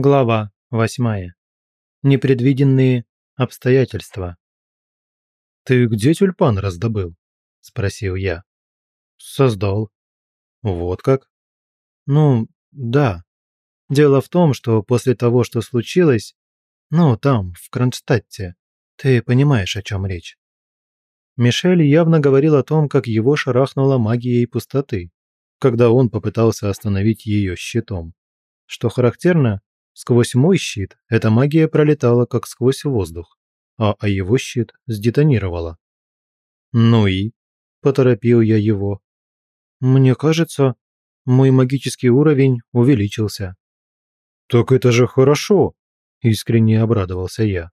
Глава 8. Непредвиденные обстоятельства. «Ты где тюльпан раздобыл?» – спросил я. «Создал». «Вот как?» «Ну, да. Дело в том, что после того, что случилось, ну, там, в Кронштадте, ты понимаешь, о чем речь». Мишель явно говорил о том, как его шарахнула магией пустоты, когда он попытался остановить ее щитом. Что характерно, Сквозь мой щит эта магия пролетала как сквозь воздух, а о его щит сдетонировала. «Ну и?» – поторопил я его. «Мне кажется, мой магический уровень увеличился». «Так это же хорошо!» – искренне обрадовался я.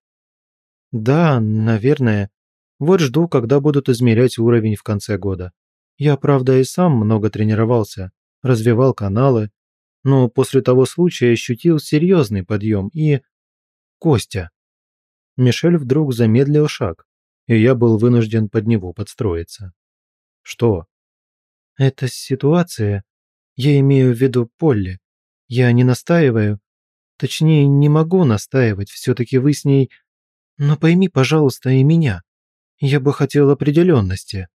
«Да, наверное. Вот жду, когда будут измерять уровень в конце года. Я, правда, и сам много тренировался, развивал каналы, но после того случая ощутил серьезный подъем и... Костя. Мишель вдруг замедлил шаг, и я был вынужден под него подстроиться. Что? Эта ситуация... Я имею в виду Полли. Я не настаиваю. Точнее, не могу настаивать, все-таки вы с ней... Но пойми, пожалуйста, и меня. Я бы хотел определенности.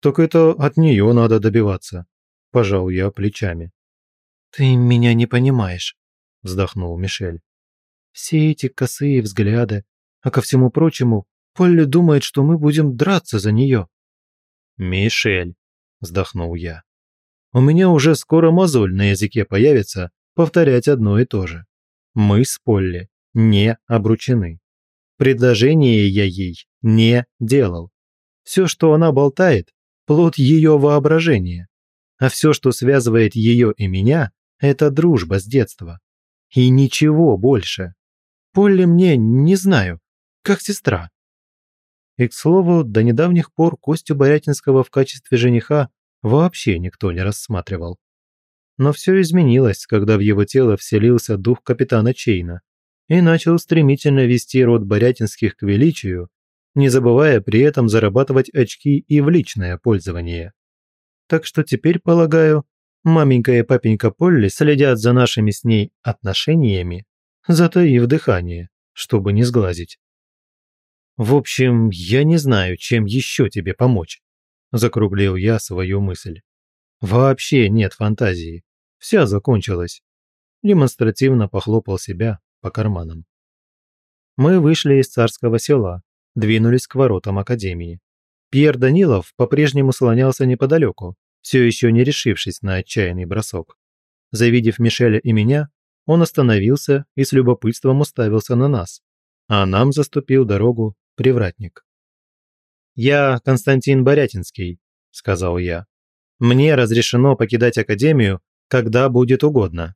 Так это от нее надо добиваться. Пожал я плечами. «Ты меня не понимаешь», – вздохнул Мишель. «Все эти косые взгляды, а ко всему прочему, Полли думает, что мы будем драться за нее». «Мишель», – вздохнул я. «У меня уже скоро мозоль на языке появится повторять одно и то же. Мы с Полли не обручены. Предложение я ей не делал. Все, что она болтает, плод ее воображения. А все, что связывает ее и меня, это дружба с детства. И ничего больше. Полли мне, не знаю, как сестра. И, к слову, до недавних пор Костю Борятинского в качестве жениха вообще никто не рассматривал. Но все изменилось, когда в его тело вселился дух капитана Чейна и начал стремительно вести род Борятинских к величию, не забывая при этом зарабатывать очки и в личное пользование. Так что теперь, полагаю, Маменька и папенька Полли следят за нашими с ней отношениями, затаив дыхание, чтобы не сглазить. «В общем, я не знаю, чем еще тебе помочь», – закруглил я свою мысль. «Вообще нет фантазии. Вся закончилась». Демонстративно похлопал себя по карманам. Мы вышли из царского села, двинулись к воротам академии. Пьер Данилов по-прежнему слонялся неподалеку, все еще не решившись на отчаянный бросок. Завидев Мишеля и меня, он остановился и с любопытством уставился на нас, а нам заступил дорогу привратник. «Я Константин Борятинский», – сказал я. «Мне разрешено покидать Академию, когда будет угодно».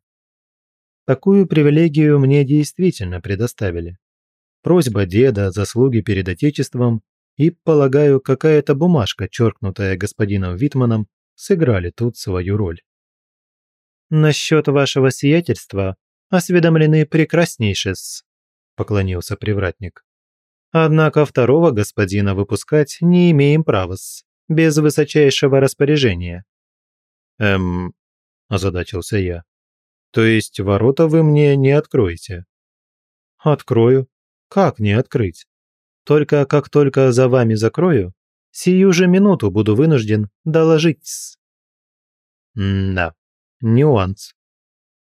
Такую привилегию мне действительно предоставили. Просьба деда, заслуги перед Отечеством и, полагаю, какая-то бумажка, черкнутая господином Витманом, сыграли тут свою роль. «Насчет вашего сиятельства осведомлены прекраснейшес», – поклонился привратник. «Однако второго господина выпускать не имеем права-с, без высочайшего распоряжения». «Эм...» – озадачился я. «То есть ворота вы мне не откроете?» «Открою. Как не открыть? Только как только за вами закрою, Сию же минуту буду вынужден доложить. да, нюанс.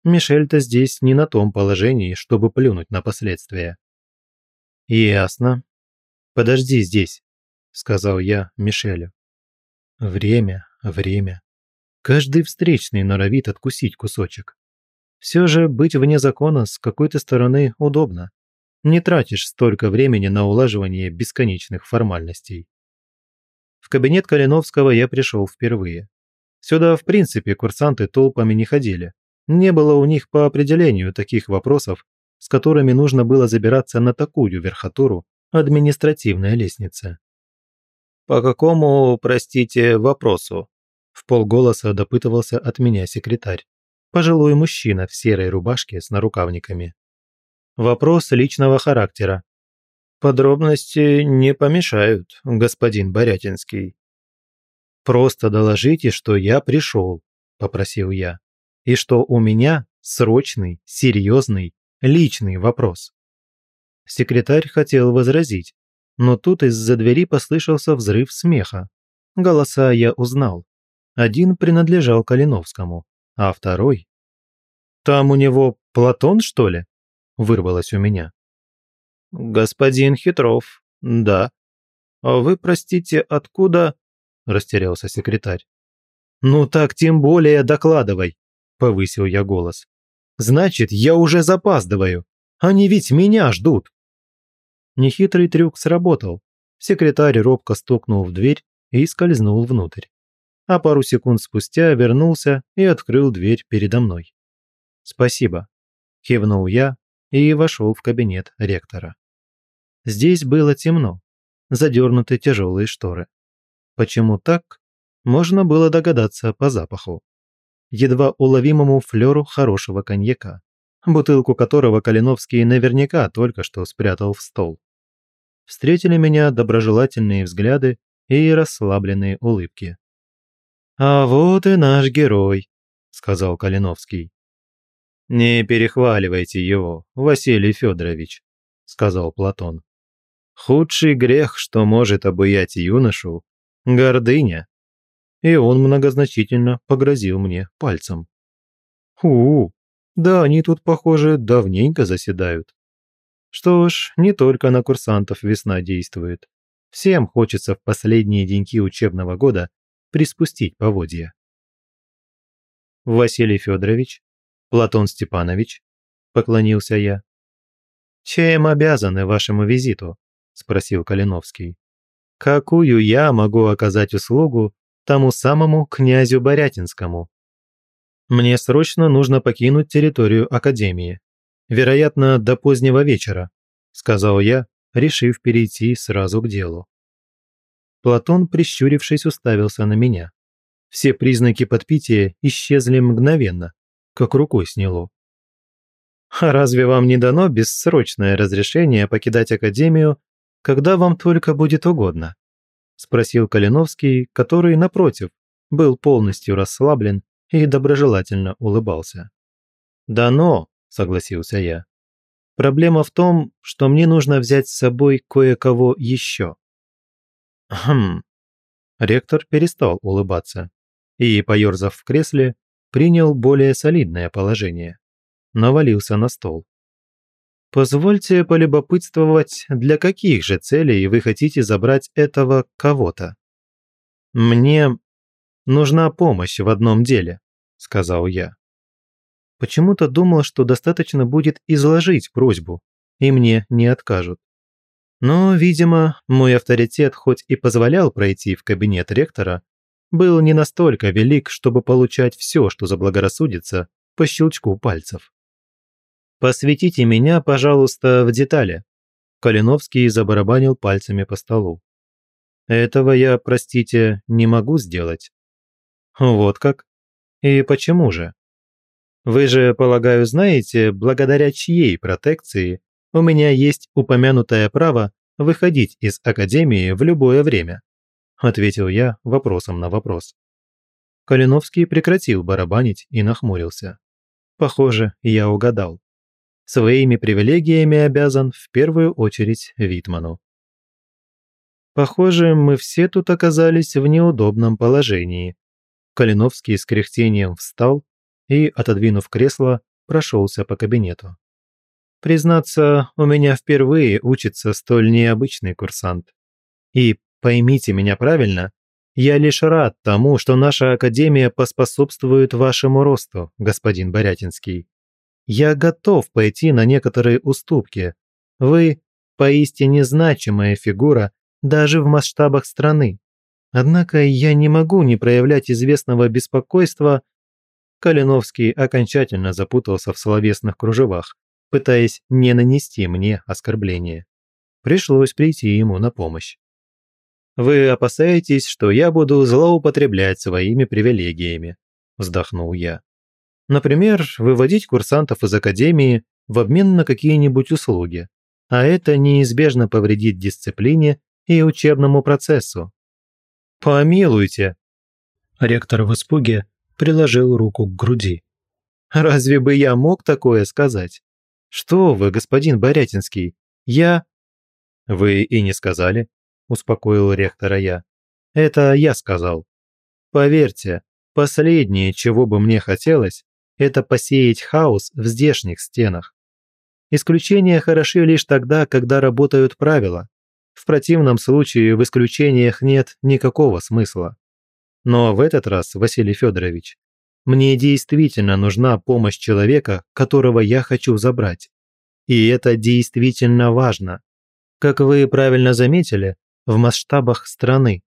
Мишель-то здесь не на том положении, чтобы плюнуть на последствия. Ясно. Подожди здесь, сказал я Мишелю. Время, время. Каждый встречный норовит откусить кусочек. Все же быть вне закона с какой-то стороны удобно. Не тратишь столько времени на улаживание бесконечных формальностей. В кабинет Калиновского я пришел впервые. Сюда, в принципе, курсанты толпами не ходили. Не было у них по определению таких вопросов, с которыми нужно было забираться на такую верхотуру административная лестница. «По какому, простите, вопросу?» В полголоса допытывался от меня секретарь. Пожилой мужчина в серой рубашке с нарукавниками. «Вопрос личного характера», Подробности не помешают, господин Борятинский. Просто доложите, что я пришел, попросил я, и что у меня срочный, серьезный личный вопрос». Секретарь хотел возразить, но тут из-за двери послышался взрыв смеха. Голоса я узнал. Один принадлежал Калиновскому, а второй... «Там у него Платон, что ли?» – вырвалось у меня. «Господин Хитров, да. А вы, простите, откуда?» – растерялся секретарь. «Ну так тем более докладывай», – повысил я голос. «Значит, я уже запаздываю. Они ведь меня ждут». Нехитрый трюк сработал. Секретарь робко стукнул в дверь и скользнул внутрь. А пару секунд спустя вернулся и открыл дверь передо мной. «Спасибо», – кивнул я и вошел в кабинет ректора. Здесь было темно, задернуты тяжелые шторы. Почему так, можно было догадаться по запаху. Едва уловимому флеру хорошего коньяка, бутылку которого Калиновский наверняка только что спрятал в стол встретили меня доброжелательные взгляды и расслабленные улыбки. «А вот и наш герой», – сказал Калиновский. «Не перехваливайте его, Василий Федорович», – сказал Платон. «Худший грех, что может обуять юношу – гордыня». И он многозначительно погрозил мне пальцем. «У, -у да они тут, похоже, давненько заседают. Что ж, не только на курсантов весна действует. Всем хочется в последние деньки учебного года приспустить поводья. Василий Федорович, Платон Степанович, поклонился я. «Чем обязаны вашему визиту?» – спросил Калиновский. «Какую я могу оказать услугу тому самому князю Борятинскому?» «Мне срочно нужно покинуть территорию Академии вероятно, до позднего вечера», – сказал я, решив перейти сразу к делу. Платон, прищурившись, уставился на меня. Все признаки подпития исчезли мгновенно, как рукой сняло. «А разве вам не дано бессрочное разрешение покидать Академию, когда вам только будет угодно?» – спросил Калиновский, который, напротив, был полностью расслаблен и доброжелательно улыбался. «Дано, согласился я. Проблема в том, что мне нужно взять с собой кое-кого еще. Хм. Ректор перестал улыбаться и, поерзав в кресле, принял более солидное положение. Навалился на стол. Позвольте полюбопытствовать, для каких же целей вы хотите забрать этого кого-то? Мне нужна помощь в одном деле, сказал я. Почему-то думал, что достаточно будет изложить просьбу, и мне не откажут. Но, видимо, мой авторитет хоть и позволял пройти в кабинет ректора, был не настолько велик, чтобы получать все, что заблагорассудится, по щелчку пальцев. «Посвятите меня, пожалуйста, в детали», – Калиновский забарабанил пальцами по столу. «Этого я, простите, не могу сделать». «Вот как? И почему же?» Вы же, полагаю, знаете, благодаря чьей протекции у меня есть упомянутое право выходить из академии в любое время?» Ответил я вопросом на вопрос. Калиновский прекратил барабанить и нахмурился. Похоже, я угадал. Своими привилегиями обязан в первую очередь Витману. Похоже, мы все тут оказались в неудобном положении. Калиновский с кряхтением встал и, отодвинув кресло, прошелся по кабинету. Признаться, у меня впервые учится столь необычный курсант. И, поймите меня правильно, я лишь рад тому, что наша академия поспособствует вашему росту, господин Борятинский. Я готов пойти на некоторые уступки. Вы – поистине значимая фигура даже в масштабах страны. Однако я не могу не проявлять известного беспокойства Калиновский окончательно запутался в словесных кружевах, пытаясь не нанести мне оскорбление. Пришлось прийти ему на помощь. «Вы опасаетесь, что я буду злоупотреблять своими привилегиями», – вздохнул я. «Например, выводить курсантов из академии в обмен на какие-нибудь услуги, а это неизбежно повредит дисциплине и учебному процессу». «Помилуйте!» Ректор в испуге приложил руку к груди. «Разве бы я мог такое сказать? «Что вы, господин Борятинский? Я...» «Вы и не сказали», – успокоил ректора я. «Это я сказал. Поверьте, последнее, чего бы мне хотелось, это посеять хаос в здешних стенах. Исключения хороши лишь тогда, когда работают правила. В противном случае в исключениях нет никакого смысла. Но в этот раз, Василий Федорович, мне действительно нужна помощь человека, которого я хочу забрать. И это действительно важно. Как вы правильно заметили, в масштабах страны.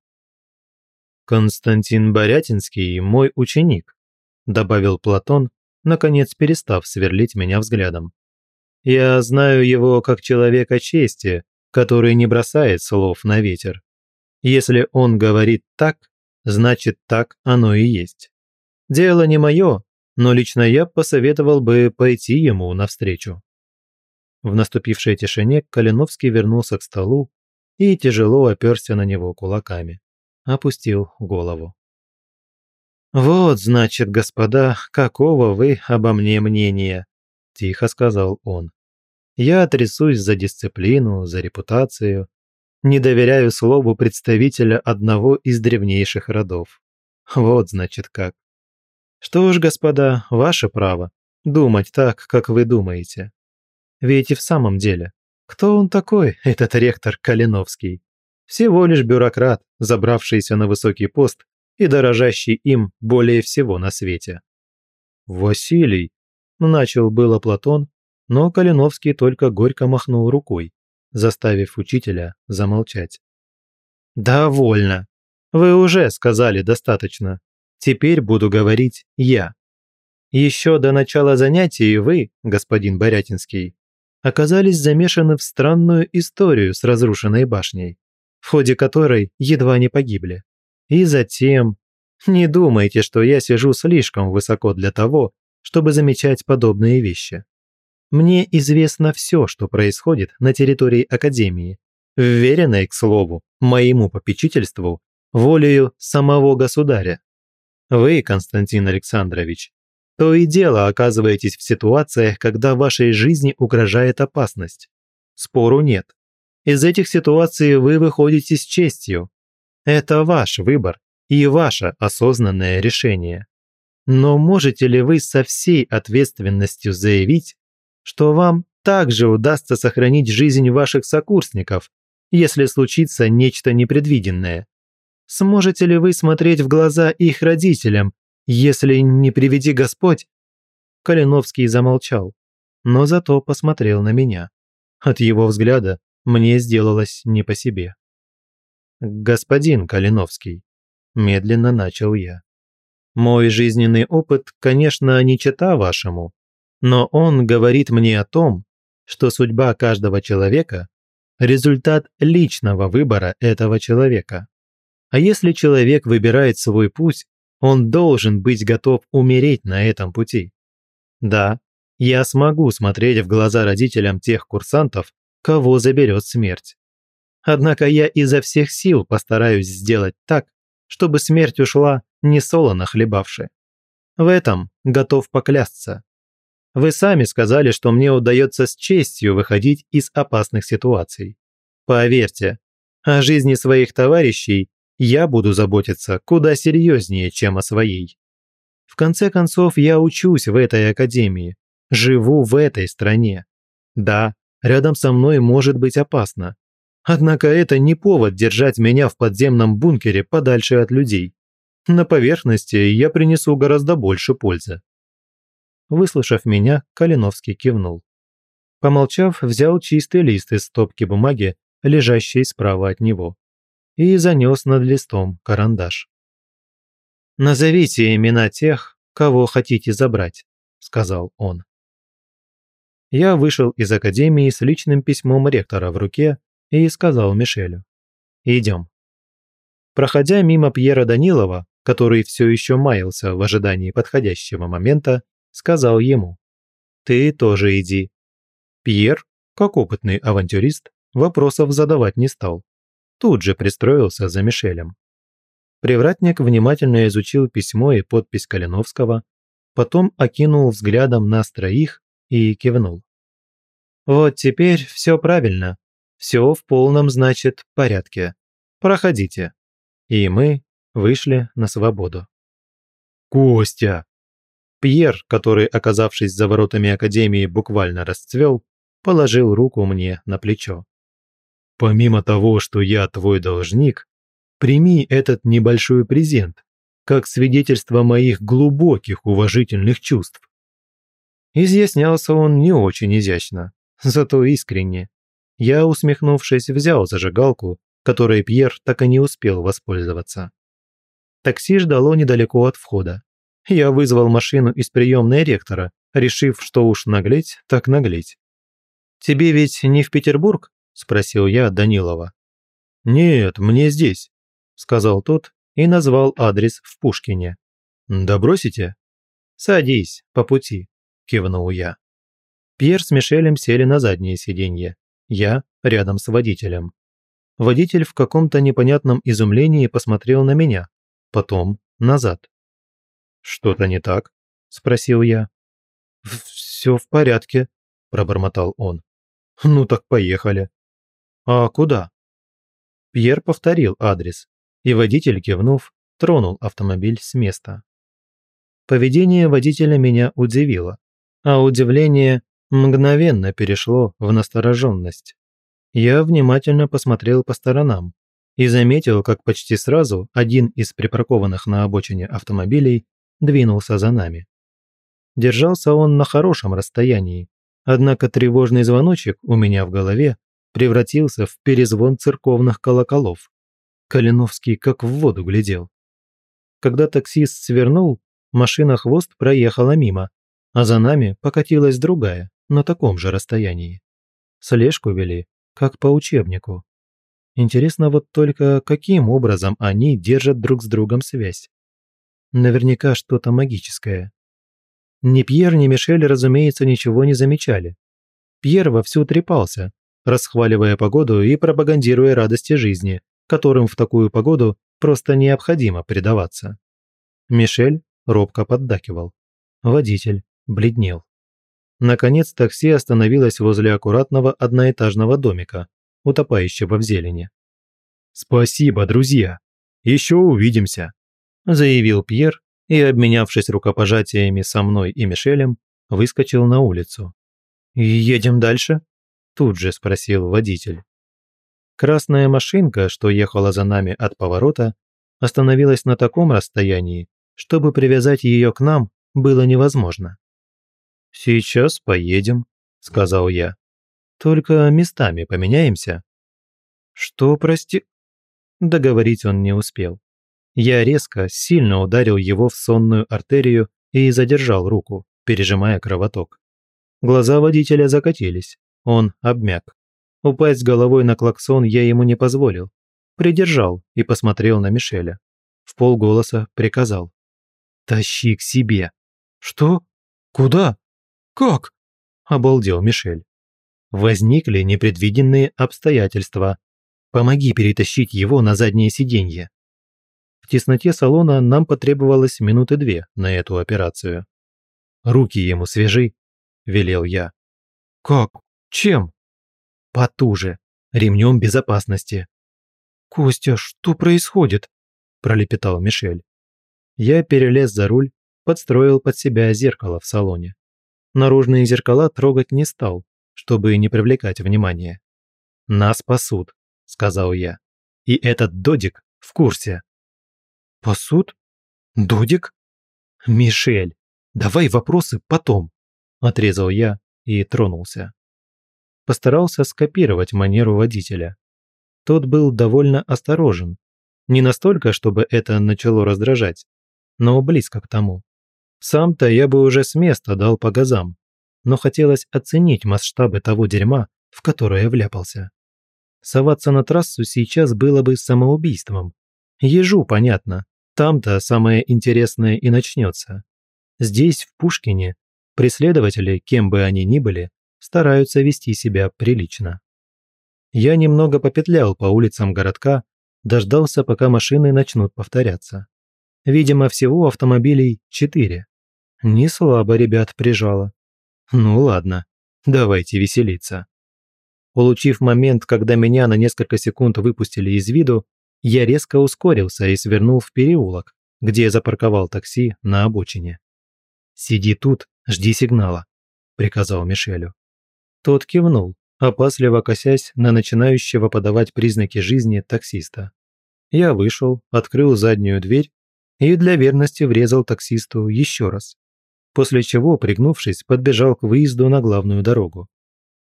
«Константин Борятинский – мой ученик», – добавил Платон, наконец перестав сверлить меня взглядом. «Я знаю его как человека чести, который не бросает слов на ветер. Если он говорит так, значит так оно и есть. Дело не мое, но лично я посоветовал бы пойти ему навстречу». В наступившей тишине Калиновский вернулся к столу и тяжело оперся на него кулаками. Опустил голову. «Вот, значит, господа, какого вы обо мне мнения?» – тихо сказал он. «Я трясусь за дисциплину, за репутацию, не доверяю слову представителя одного из древнейших родов. Вот, значит, как. Что ж, господа, ваше право думать так, как вы думаете. Ведь и в самом деле, кто он такой, этот ректор Калиновский? Всего лишь бюрократ, забравшийся на высокий пост и дорожащий им более всего на свете. «Василий!» – начал было Платон, но Калиновский только горько махнул рукой, заставив учителя замолчать. «Довольно. Вы уже сказали достаточно. Теперь буду говорить я. Еще до начала занятий вы, господин Борятинский, оказались замешаны в странную историю с разрушенной башней, в ходе которой едва не погибли. И затем... Не думайте, что я сижу слишком высоко для того, чтобы замечать подобные вещи. Мне известно все, что происходит на территории Академии, вверенной, к слову, моему попечительству, волею самого государя. Вы, Константин Александрович, то и дело оказываетесь в ситуациях, когда вашей жизни угрожает опасность. Спору нет. Из этих ситуаций вы выходите с честью. Это ваш выбор и ваше осознанное решение. Но можете ли вы со всей ответственностью заявить, что вам также удастся сохранить жизнь ваших сокурсников, если случится нечто непредвиденное? Сможете ли вы смотреть в глаза их родителям если не приведи Господь...» Калиновский замолчал, но зато посмотрел на меня. От его взгляда мне сделалось не по себе. «Господин Калиновский», – медленно начал я. «Мой жизненный опыт, конечно, не чета вашему, но он говорит мне о том, что судьба каждого человека – результат личного выбора этого человека. А если человек выбирает свой путь, он должен быть готов умереть на этом пути. Да, я смогу смотреть в глаза родителям тех курсантов, кого заберет смерть. Однако я изо всех сил постараюсь сделать так, чтобы смерть ушла не солоно хлебавши. В этом готов поклясться. Вы сами сказали, что мне удается с честью выходить из опасных ситуаций. Поверьте, о жизни своих товарищей я буду заботиться куда серьезнее, чем о своей. В конце концов, я учусь в этой академии, живу в этой стране. Да, рядом со мной может быть опасно. Однако это не повод держать меня в подземном бункере подальше от людей. На поверхности я принесу гораздо больше пользы. Выслушав меня, Калиновский кивнул. Помолчав, взял чистый лист из стопки бумаги, лежащей справа от него и занес над листом карандаш. «Назовите имена тех, кого хотите забрать», – сказал он. Я вышел из академии с личным письмом ректора в руке и сказал Мишелю. «Идем». Проходя мимо Пьера Данилова, который все еще маялся в ожидании подходящего момента, сказал ему. «Ты тоже иди». Пьер, как опытный авантюрист, вопросов задавать не стал тут же пристроился за Мишелем. Привратник внимательно изучил письмо и подпись Калиновского, потом окинул взглядом нас троих и кивнул. Вот теперь все правильно. Все в полном, значит, порядке. Проходите». И мы вышли на свободу. «Костя!» Пьер, который, оказавшись за воротами Академии, буквально расцвел, положил руку мне на плечо. «Помимо того, что я твой должник, прими этот небольшой презент, как свидетельство моих глубоких уважительных чувств». Изъяснялся он не очень изящно, зато искренне. Я, усмехнувшись, взял зажигалку, которой Пьер так и не успел воспользоваться. Такси ждало недалеко от входа. Я вызвал машину из приемной ректора, решив, что уж наглеть, так наглеть. «Тебе ведь не в Петербург?» – спросил я Данилова. «Нет, мне здесь», – сказал тот и назвал адрес в Пушкине. «Добросите?» «Садись, по пути», – кивнул я. Пьер с Мишелем сели на заднее сиденье. Я рядом с водителем. Водитель в каком-то непонятном изумлении посмотрел на меня, потом назад. «Что-то не так?» – спросил я. «Все в порядке», – пробормотал он. «Ну так поехали». «А куда?» Пьер повторил адрес, и водитель, кивнув, тронул автомобиль с места. Поведение водителя меня удивило, а удивление мгновенно перешло в настороженность. Я внимательно посмотрел по сторонам и заметил, как почти сразу один из припаркованных на обочине автомобилей двинулся за нами. Держался он на хорошем расстоянии, однако тревожный звоночек у меня в голове превратился в перезвон церковных колоколов. Калиновский как в воду глядел. Когда таксист свернул, машина хвост проехала мимо, а за нами покатилась другая, на таком же расстоянии. Слежку вели, как по учебнику. Интересно вот только, каким образом они держат друг с другом связь. Наверняка что-то магическое. Ни Пьер, ни Мишель, разумеется, ничего не замечали. Пьер вовсю трепался, расхваливая погоду и пропагандируя радости жизни, которым в такую погоду просто необходимо предаваться. Мишель робко поддакивал. Водитель бледнел. Наконец такси остановилось возле аккуратного одноэтажного домика, утопающего в зелени. «Спасибо, друзья! Еще увидимся!» заявил Пьер и, обменявшись рукопожатиями со мной и Мишелем, выскочил на улицу. «Едем дальше?» – тут же спросил водитель. Красная машинка, что ехала за нами от поворота, остановилась на таком расстоянии, чтобы привязать ее к нам было невозможно. «Сейчас поедем», – сказал я. «Только местами поменяемся». «Что, прости?» Договорить он не успел. Я резко, сильно ударил его в сонную артерию и задержал руку, пережимая кровоток. Глаза водителя закатились, он обмяк. Упасть головой на клаксон я ему не позволил. Придержал и посмотрел на Мишеля. В полголоса приказал. «Тащи к себе». «Что? Куда? Как?» – обалдел Мишель. Возникли непредвиденные обстоятельства. Помоги перетащить его на заднее сиденье. В тесноте салона нам потребовалось минуты две на эту операцию. «Руки ему свяжи», – велел я. «Как? Чем?» «Потуже. Ремнем безопасности». «Костя, что происходит?» – пролепетал Мишель. Я перелез за руль, подстроил под себя зеркало в салоне. Наружные зеркала трогать не стал, чтобы не привлекать внимания. «Нас пасут», – сказал я. «И этот додик в курсе». Пасут? Додик? Мишель, давай вопросы потом, отрезал я и тронулся. Постарался скопировать манеру водителя. Тот был довольно осторожен. Не настолько, чтобы это начало раздражать, но близко к тому. Сам-то я бы уже с места дал по газам, но хотелось оценить масштабы того дерьма, в которое вляпался. Соваться на трассу сейчас было бы самоубийством. Ежу понятно, там-то самое интересное и начнется. Здесь, в Пушкине, преследователи, кем бы они ни были, стараются вести себя прилично. Я немного попетлял по улицам городка, дождался, пока машины начнут повторяться. Видимо, всего автомобилей четыре. Не слабо ребят прижало. Ну ладно, Давайте веселиться. Улучив момент, когда меня на несколько секунд выпустили из виду, я резко ускорился и свернул в переулок, где я запарковал такси на обочине. «Сиди тут, жди сигнала», – приказал Мишелю. Тот кивнул, опасливо косясь на начинающего подавать признаки жизни таксиста. Я вышел, открыл заднюю дверь и для верности врезал таксисту еще раз. После чего, пригнувшись, подбежал к выезду на главную дорогу.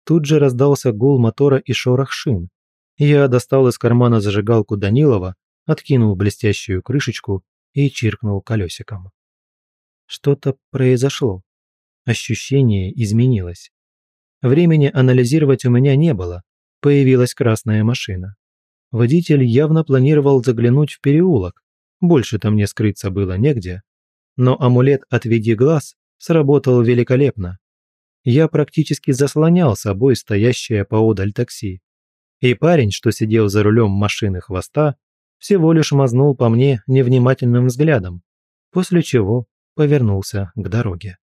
Тут же раздался гул мотора и шорох шин. Я достал из кармана зажигалку Данилова, откинул блестящую крышечку и чиркнул колесиком. Что-то произошло. Ощущение изменилось. Времени анализировать у меня не было. Появилась красная машина. Водитель явно планировал заглянуть в переулок. Больше-то мне скрыться было негде. Но амулет «Отведи глаз» сработал великолепно. Я практически заслонял собой стоящее поодаль такси. И парень, что сидел за рулем машины хвоста, всего лишь мазнул по мне невнимательным взглядом, после чего повернулся к дороге.